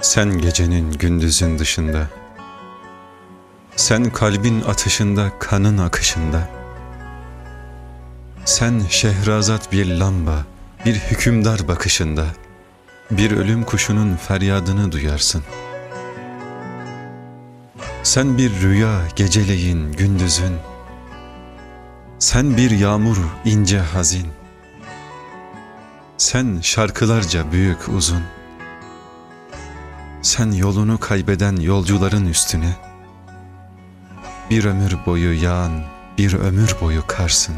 Sen gecenin gündüzün dışında. Sen kalbin atışında kanın akışında. Sen şehrazat bir lamba bir hükümdar bakışında. Bir ölüm kuşunun feryadını duyarsın. Sen bir rüya geceleyin gündüzün. Sen bir yağmur ince hazin. Sen şarkılarca büyük uzun sen yolunu kaybeden yolcuların üstüne bir ömür boyu yağan bir ömür boyu karsın.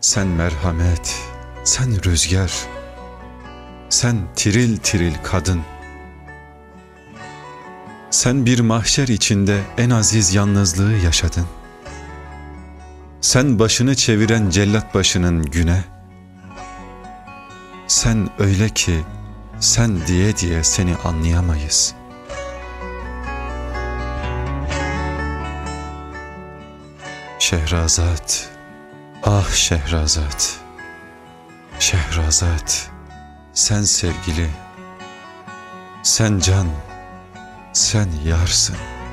Sen merhamet, sen rüzgar, sen tiril tiril kadın. Sen bir mahşer içinde en aziz yalnızlığı yaşadın. Sen başını çeviren cellat başının güne. Sen öyle ki sen diye diye seni anlayamayız. Şehrazat, ah Şehrazat, Şehrazat. Sen sevgili, sen can, sen yarsın.''